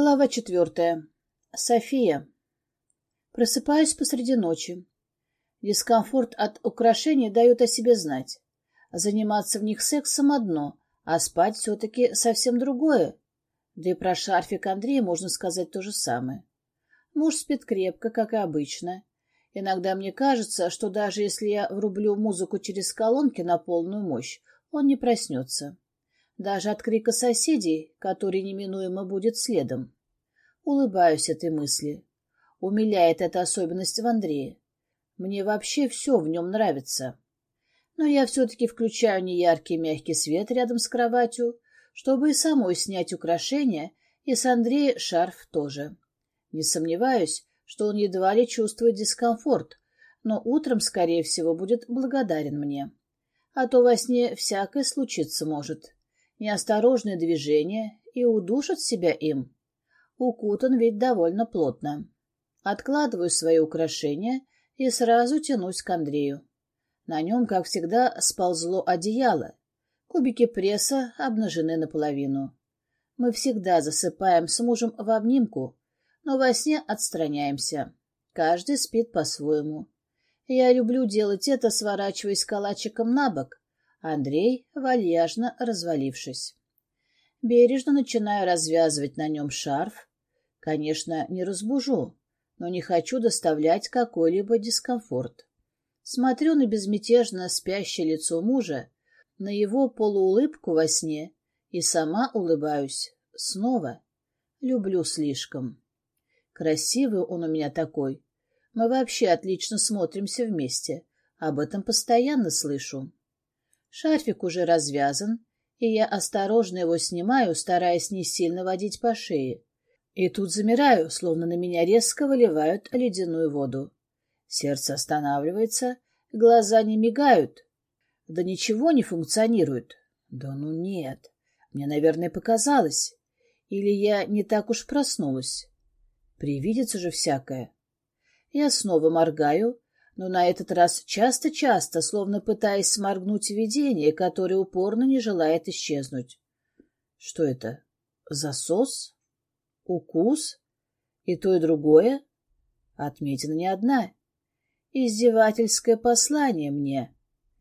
Глава четвертая. София. Просыпаюсь посреди ночи. Дискомфорт от украшений дает о себе знать. Заниматься в них сексом одно, а спать все-таки совсем другое. Да и про шарфик Андрея можно сказать то же самое. Муж спит крепко, как и обычно. Иногда мне кажется, что даже если я врублю музыку через колонки на полную мощь, он не проснется даже от крика соседей, который неминуемо будет следом. Улыбаюсь этой мысли. Умиляет эта особенность в Андрее. Мне вообще все в нем нравится. Но я все-таки включаю неяркий мягкий свет рядом с кроватью, чтобы и самой снять украшения, и с Андрея шарф тоже. Не сомневаюсь, что он едва ли чувствует дискомфорт, но утром, скорее всего, будет благодарен мне. А то во сне всякое случиться может неосторожное движение и удушит себя им. Укутан ведь довольно плотно. Откладываю свои украшения и сразу тянусь к Андрею. На нем, как всегда, сползло одеяло. Кубики пресса обнажены наполовину. Мы всегда засыпаем с мужем в обнимку, но во сне отстраняемся. Каждый спит по-своему. Я люблю делать это, сворачиваясь калачиком на бок, Андрей, вальяжно развалившись. Бережно начинаю развязывать на нем шарф. Конечно, не разбужу, но не хочу доставлять какой-либо дискомфорт. Смотрю на безмятежно спящее лицо мужа, на его полуулыбку во сне и сама улыбаюсь. Снова. Люблю слишком. Красивый он у меня такой. Мы вообще отлично смотримся вместе. Об этом постоянно слышу. Шарфик уже развязан, и я осторожно его снимаю, стараясь не сильно водить по шее. И тут замираю, словно на меня резко выливают ледяную воду. Сердце останавливается, глаза не мигают. Да ничего не функционирует. Да ну нет, мне, наверное, показалось. Или я не так уж проснулась. Привидится же всякое. Я снова моргаю, но на этот раз часто-часто, словно пытаясь сморгнуть видение, которое упорно не желает исчезнуть. Что это? Засос? Укус? И то, и другое? Отметина не одна. Издевательское послание мне.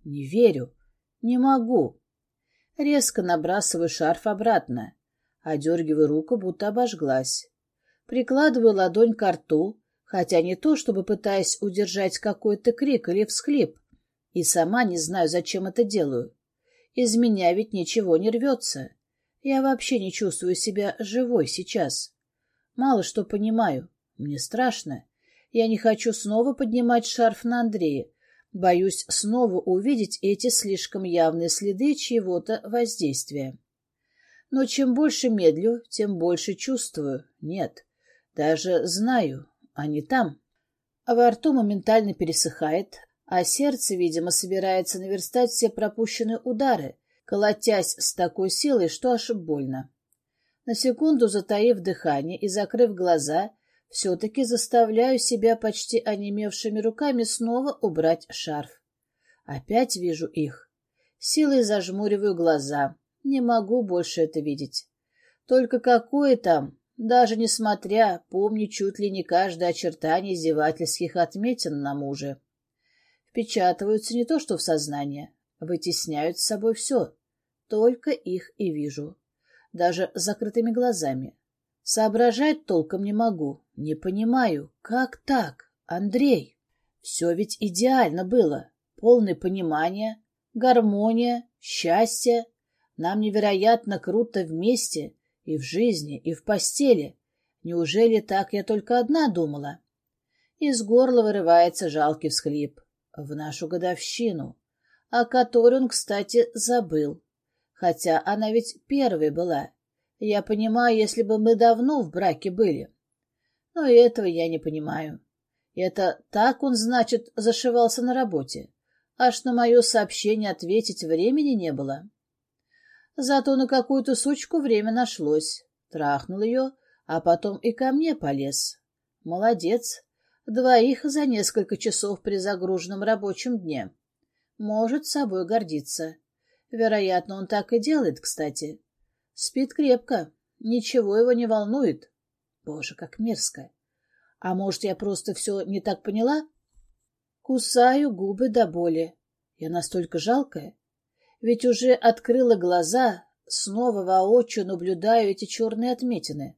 Не верю. Не могу. Резко набрасываю шарф обратно. Одергиваю руку, будто обожглась. Прикладываю ладонь к рту, хотя не то, чтобы пытаясь удержать какой-то крик или всхлип, и сама не знаю, зачем это делаю. Из меня ведь ничего не рвется. Я вообще не чувствую себя живой сейчас. Мало что понимаю. Мне страшно. Я не хочу снова поднимать шарф на Андрея. Боюсь снова увидеть эти слишком явные следы чьего-то воздействия. Но чем больше медлю, тем больше чувствую. Нет, даже знаю, они там. А во рту моментально пересыхает, а сердце, видимо, собирается наверстать все пропущенные удары, колотясь с такой силой, что аж больно. На секунду затаив дыхание и закрыв глаза, все-таки заставляю себя почти онемевшими руками снова убрать шарф. Опять вижу их. Силой зажмуриваю глаза. Не могу больше это видеть. Только какое там, даже несмотря, помню чуть ли не каждое очертание издевательских отметин на муже. Впечатываются не то что в сознание, вытесняют с собой все. Только их и вижу. Даже закрытыми глазами. Соображать толком не могу. Не понимаю, как так, Андрей? Все ведь идеально было. Полное понимание, гармония, счастье. Нам невероятно круто вместе — и в жизни, и в постели. Неужели так я только одна думала? Из горла вырывается жалкий всхлип. В нашу годовщину, о которой он, кстати, забыл. Хотя она ведь первой была. Я понимаю, если бы мы давно в браке были. Но этого я не понимаю. Это так он, значит, зашивался на работе. Аж на мое сообщение ответить времени не было. Зато на какую-то сучку время нашлось. Трахнул ее, а потом и ко мне полез. Молодец. Двоих за несколько часов при загруженном рабочем дне. Может собой гордиться. Вероятно, он так и делает, кстати. Спит крепко. Ничего его не волнует. Боже, как мерзко. А может, я просто все не так поняла? Кусаю губы до боли. Я настолько жалкая. Ведь уже открыла глаза, снова воочию наблюдаю эти черные отметины.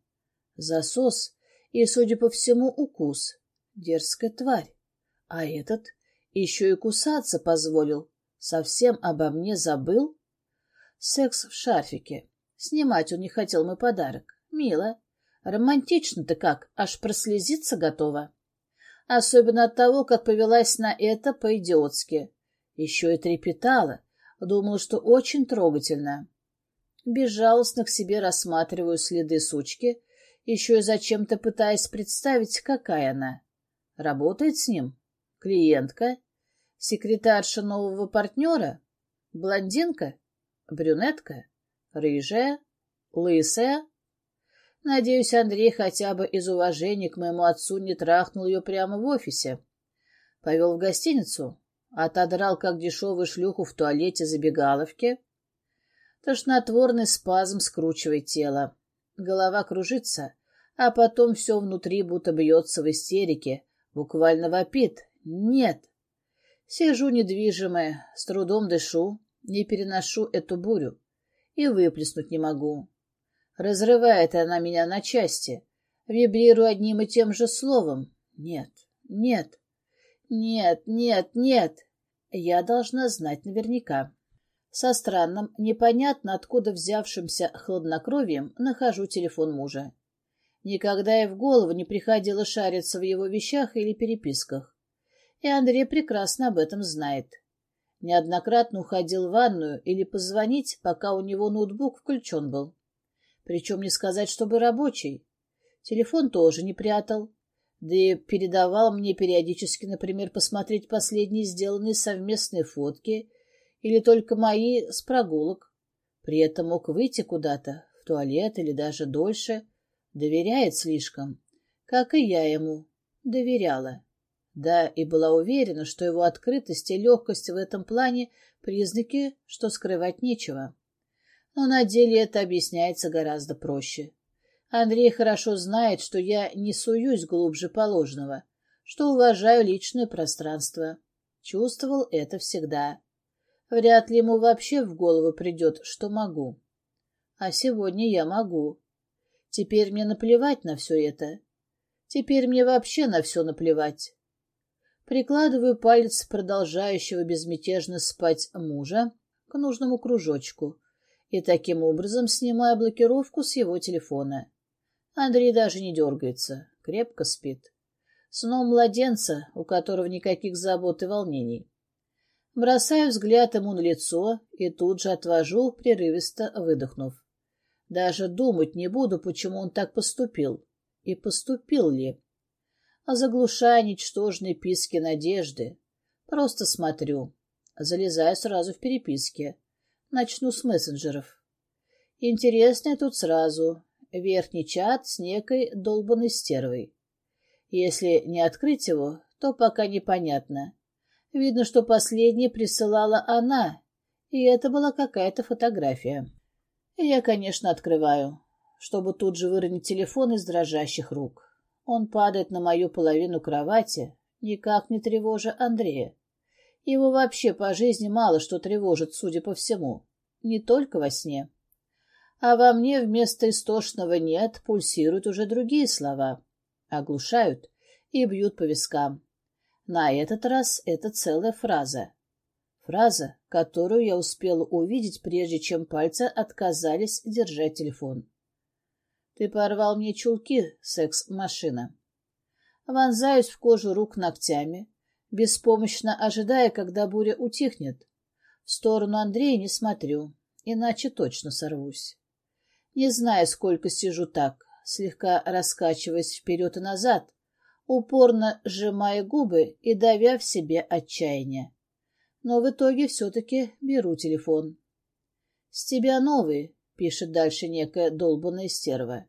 Засос и, судя по всему, укус. Дерзкая тварь. А этот еще и кусаться позволил. Совсем обо мне забыл? Секс в шарфике. Снимать он не хотел мой подарок. Мило. Романтично-то как, аж прослезиться готова. Особенно от того, как повелась на это по-идиотски. Еще и трепетала. Думала, что очень трогательно. Безжалостно к себе рассматриваю следы сучки, еще и зачем-то пытаясь представить, какая она. Работает с ним? Клиентка? Секретарша нового партнера? Блондинка? Брюнетка? Рыжая? Лысая? Надеюсь, Андрей хотя бы из уважения к моему отцу не трахнул ее прямо в офисе. Повел в гостиницу, отодрал, как дешевую шлюху в туалете забегаловки. Тошнотворный спазм скручивает тело. Голова кружится, а потом все внутри будто бьется в истерике, буквально вопит. Нет. Сижу недвижимая, с трудом дышу, не переношу эту бурю и выплеснуть не могу. Разрывает она меня на части. Вибрирую одним и тем же словом. Нет, нет, нет, нет, нет. Я должна знать наверняка. Со странным, непонятно откуда взявшимся хладнокровием нахожу телефон мужа. Никогда и в голову не приходило шариться в его вещах или переписках. И Андрей прекрасно об этом знает. Неоднократно уходил в ванную или позвонить, пока у него ноутбук включен был. Причем не сказать, чтобы рабочий. Телефон тоже не прятал. Да и передавал мне периодически, например, посмотреть последние сделанные совместные фотки или только мои с прогулок. При этом мог выйти куда-то, в туалет или даже дольше. Доверяет слишком, как и я ему доверяла. Да, и была уверена, что его открытость и легкость в этом плане — признаки, что скрывать нечего но на деле это объясняется гораздо проще. Андрей хорошо знает, что я не суюсь глубже положенного, что уважаю личное пространство. Чувствовал это всегда. Вряд ли ему вообще в голову придет, что могу. А сегодня я могу. Теперь мне наплевать на все это. Теперь мне вообще на все наплевать. Прикладываю палец продолжающего безмятежно спать мужа к нужному кружочку, и таким образом снимаю блокировку с его телефона. Андрей даже не дергается, крепко спит. Сном младенца, у которого никаких забот и волнений. Бросаю взгляд ему на лицо и тут же отвожу, прерывисто выдохнув. Даже думать не буду, почему он так поступил. И поступил ли? А заглушая ничтожные писки надежды, просто смотрю. Залезаю сразу в переписки. Начну с мессенджеров. Интересное тут сразу. Верхний чат с некой долбанной стервой. Если не открыть его, то пока непонятно. Видно, что последнее присылала она, и это была какая-то фотография. Я, конечно, открываю, чтобы тут же выронить телефон из дрожащих рук. Он падает на мою половину кровати, никак не тревожа Андрея. Его вообще по жизни мало что тревожит, судя по всему. Не только во сне. А во мне вместо истошного «нет» пульсируют уже другие слова. Оглушают и бьют по вискам. На этот раз это целая фраза. Фраза, которую я успела увидеть, прежде чем пальцы отказались держать телефон. «Ты порвал мне чулки, секс-машина». Вонзаюсь в кожу рук ногтями, беспомощно ожидая, когда буря утихнет. В сторону Андрея не смотрю, иначе точно сорвусь. Не знаю, сколько сижу так, слегка раскачиваясь вперед и назад, упорно сжимая губы и давя в себе отчаяние. Но в итоге все-таки беру телефон. «С тебя новый», — пишет дальше некая долбанная стерва.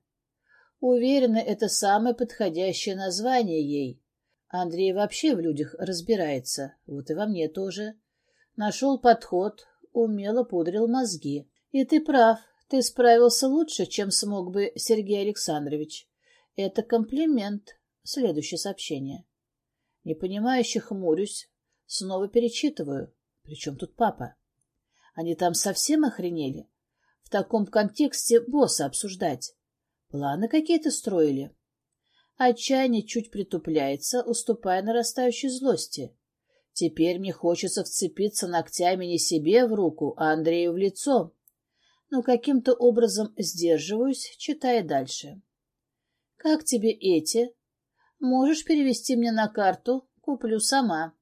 Уверена, это самое подходящее название ей. Андрей вообще в людях разбирается, вот и во мне тоже. Нашел подход, умело пудрил мозги. И ты прав, ты справился лучше, чем смог бы Сергей Александрович. Это комплимент. Следующее сообщение. Непонимающе хмурюсь, снова перечитываю. Причем тут папа? Они там совсем охренели? В таком контексте босса обсуждать. Планы какие-то строили. Отчаяние чуть притупляется, уступая нарастающей злости. Теперь мне хочется вцепиться ногтями не себе в руку, а Андрею в лицо. Но каким-то образом сдерживаюсь, читая дальше. «Как тебе эти? Можешь перевести мне на карту? Куплю сама».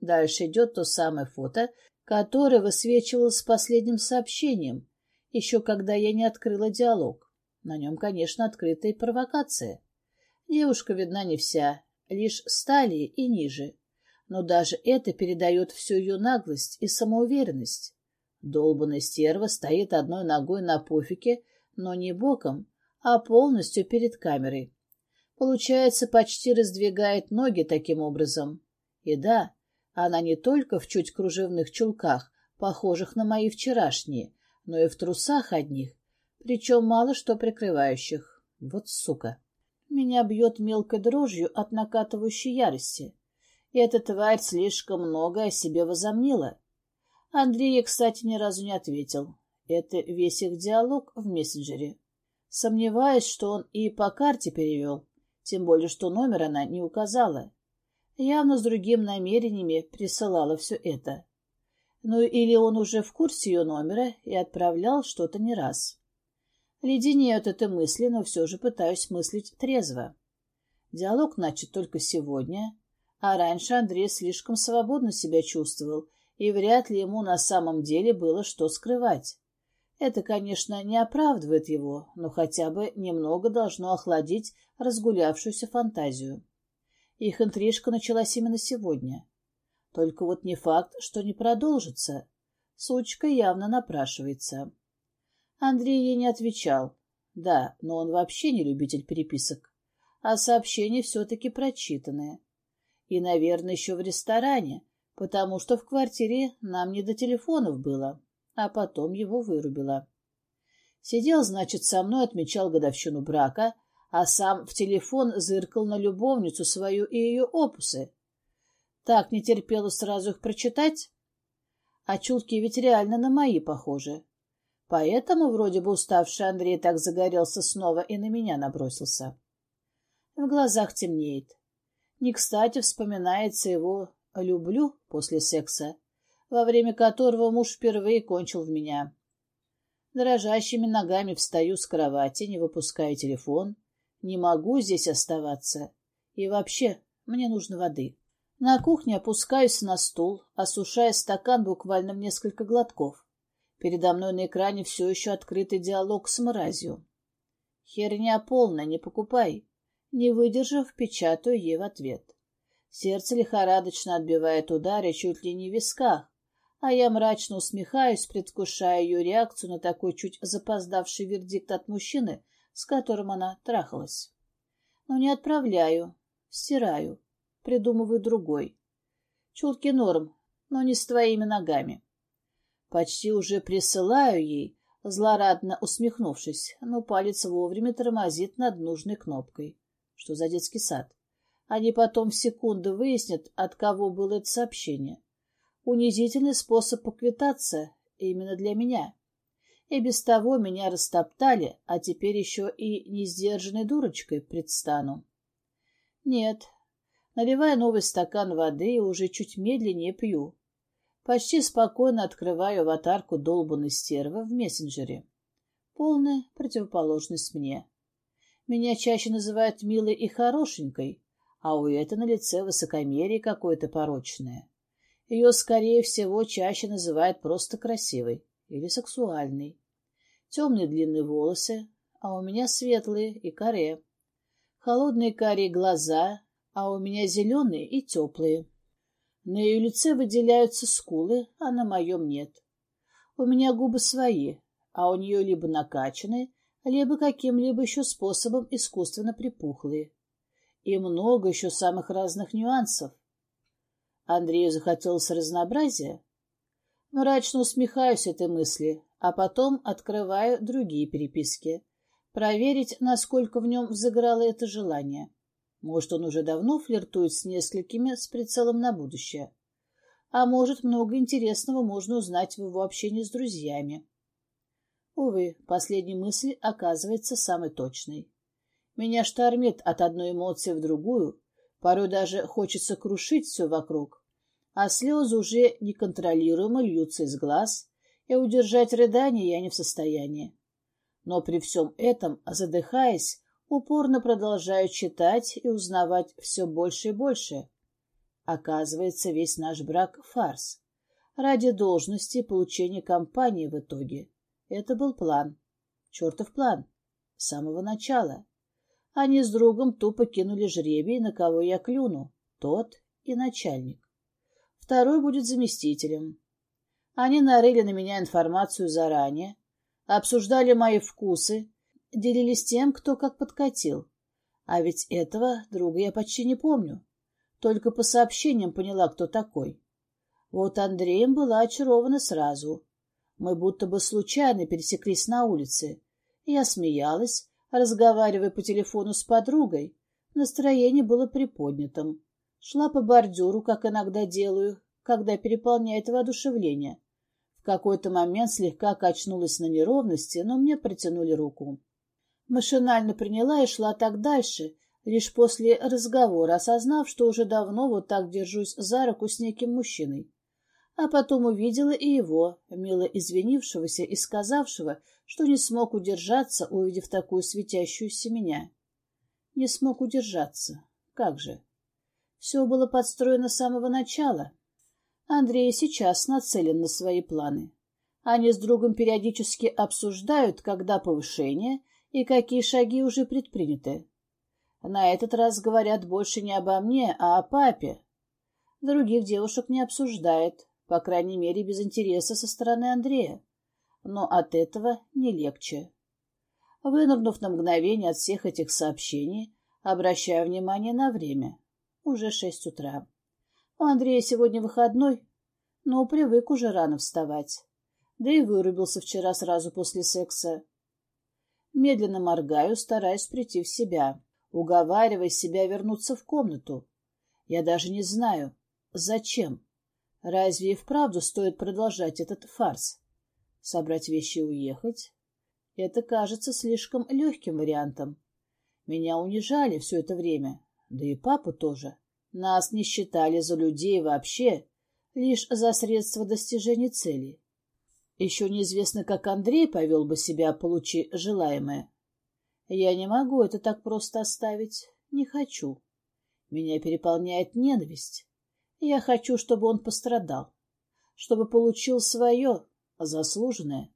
Дальше идет то самое фото, которое высвечивалось с последним сообщением, еще когда я не открыла диалог. На нем, конечно, открытая провокация. Девушка видна не вся, лишь стали и ниже. Но даже это передает всю ее наглость и самоуверенность. Долбанная стерва стоит одной ногой на пуфике, но не боком, а полностью перед камерой. Получается, почти раздвигает ноги таким образом. И да, она не только в чуть кружевных чулках, похожих на мои вчерашние, но и в трусах одних, причем мало что прикрывающих. Вот сука. Меня бьет мелкой дрожью от накатывающей ярости. Эта тварь слишком много о себе возомнила. Андрей, кстати, ни разу не ответил. Это весь их диалог в мессенджере. Сомневаюсь, что он и по карте перевел, тем более, что номер она не указала. Явно с другим намерениями присылала все это. Ну или он уже в курсе ее номера и отправлял что-то не раз. Леденеют это мысли, но все же пытаюсь мыслить трезво. Диалог начат только сегодня, а раньше Андрей слишком свободно себя чувствовал, и вряд ли ему на самом деле было что скрывать. Это, конечно, не оправдывает его, но хотя бы немного должно охладить разгулявшуюся фантазию. Их интрижка началась именно сегодня. Только вот не факт, что не продолжится. Сучка явно напрашивается. Андрей ей не отвечал. Да, но он вообще не любитель переписок. А сообщения все-таки прочитанные. И, наверное, еще в ресторане, потому что в квартире нам не до телефонов было, а потом его вырубила. Сидел, значит, со мной, отмечал годовщину брака, а сам в телефон зыркал на любовницу свою и ее опусы. Так не терпела сразу их прочитать. А чулки ведь реально на мои похожи. Поэтому вроде бы уставший Андрей так загорелся снова и на меня набросился. В глазах темнеет. Не кстати вспоминается его «люблю» после секса, во время которого муж впервые кончил в меня. Дрожащими ногами встаю с кровати, не выпуская телефон. Не могу здесь оставаться. И вообще, мне нужно воды. На кухне опускаюсь на стул, осушая стакан буквально в несколько глотков. Передо мной на экране все еще открытый диалог с мразью. Херня полная, не покупай. Не выдержав, печатаю ей в ответ. Сердце лихорадочно отбивает удары чуть ли не в висках, а я мрачно усмехаюсь, предвкушая ее реакцию на такой чуть запоздавший вердикт от мужчины, с которым она трахалась. Но не отправляю, стираю придумываю другой. Чулки норм, но не с твоими ногами. Почти уже присылаю ей, злорадно усмехнувшись, но палец вовремя тормозит над нужной кнопкой. Что за детский сад? Они потом в секунду выяснят, от кого было это сообщение. Унизительный способ поквитаться именно для меня. И без того меня растоптали, а теперь еще и несдержанной дурочкой предстану. Нет, Наливаю новый стакан воды уже чуть медленнее пью. Почти спокойно открываю аватарку долбанной стервы в мессенджере. Полная противоположность мне. Меня чаще называют милой и хорошенькой, а у этой на лице высокомерие какое-то порочное. Ее, скорее всего, чаще называют просто красивой или сексуальной. Темные длинные волосы, а у меня светлые и коре. Холодные карие глаза, а у меня зеленые и теплые. На ее лице выделяются скулы, а на моем нет. У меня губы свои, а у нее либо накачанные, либо каким-либо еще способом искусственно припухлые. И много еще самых разных нюансов. Андрею захотелось разнообразия. Мрачно усмехаюсь этой мысли, а потом открываю другие переписки. проверить, насколько в нем взыграло это желание. Может, он уже давно флиртует с несколькими с прицелом на будущее. А может, много интересного можно узнать в его общении с друзьями. Увы, последняя мысль оказывается самой точной. Меня штормит от одной эмоции в другую, порой даже хочется крушить все вокруг, а слезы уже неконтролируемо льются из глаз, и удержать рыдание я не в состоянии. Но при всем этом, задыхаясь, упорно продолжаю читать и узнавать все больше и больше. Оказывается, весь наш брак — фарс. Ради должности и получения компании в итоге. Это был план. Чертов план. С самого начала. Они с другом тупо кинули жребий, на кого я клюну. Тот и начальник. Второй будет заместителем. Они нарыли на меня информацию заранее, обсуждали мои вкусы, делились тем, кто как подкатил. А ведь этого друга я почти не помню. Только по сообщениям поняла, кто такой. Вот Андреем была очарована сразу. Мы будто бы случайно пересеклись на улице. Я смеялась, разговаривая по телефону с подругой. Настроение было приподнятым. Шла по бордюру, как иногда делаю, когда переполняет воодушевление. В какой-то момент слегка качнулась на неровности, но мне протянули руку. Машинально приняла и шла так дальше, лишь после разговора, осознав, что уже давно вот так держусь за руку с неким мужчиной. А потом увидела и его, мило извинившегося и сказавшего, что не смог удержаться, увидев такую светящуюся меня. Не смог удержаться. Как же? Все было подстроено с самого начала. Андрей сейчас нацелен на свои планы. Они с другом периодически обсуждают, когда повышение и какие шаги уже предприняты. На этот раз говорят больше не обо мне, а о папе. Других девушек не обсуждает, по крайней мере, без интереса со стороны Андрея. Но от этого не легче. Вынырнув на мгновение от всех этих сообщений, обращаю внимание на время. Уже шесть утра. У Андрея сегодня выходной, но привык уже рано вставать. Да и вырубился вчера сразу после секса. Медленно моргаю, стараясь прийти в себя, уговаривая себя вернуться в комнату. Я даже не знаю, зачем. Разве и вправду стоит продолжать этот фарс? Собрать вещи и уехать? Это кажется слишком легким вариантом. Меня унижали все это время, да и папу тоже. Нас не считали за людей вообще, лишь за средства достижения цели. Еще неизвестно, как Андрей повел бы себя, получи желаемое. Я не могу это так просто оставить, не хочу. Меня переполняет ненависть. Я хочу, чтобы он пострадал, чтобы получил свое, заслуженное,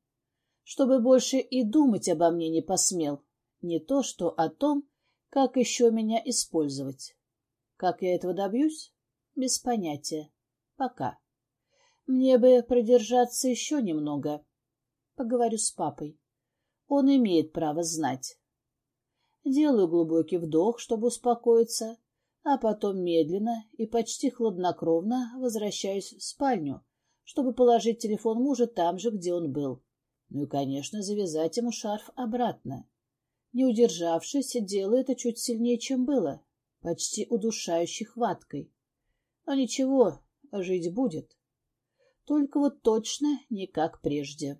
чтобы больше и думать обо мне не посмел, не то что о том, как еще меня использовать. Как я этого добьюсь? Без понятия. Пока. Мне бы продержаться еще немного. Поговорю с папой. Он имеет право знать. Делаю глубокий вдох, чтобы успокоиться, а потом медленно и почти хладнокровно возвращаюсь в спальню, чтобы положить телефон мужа там же, где он был. Ну и, конечно, завязать ему шарф обратно. Не удержавшись, делаю это чуть сильнее, чем было, почти удушающей хваткой. Но ничего, жить будет. Только вот точно не как прежде.